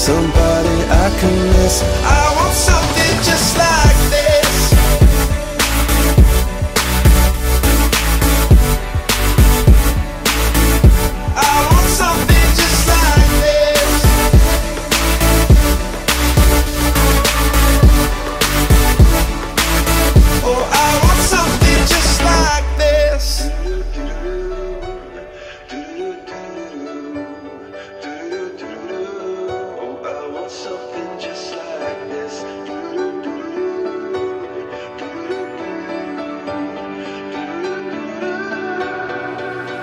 somebody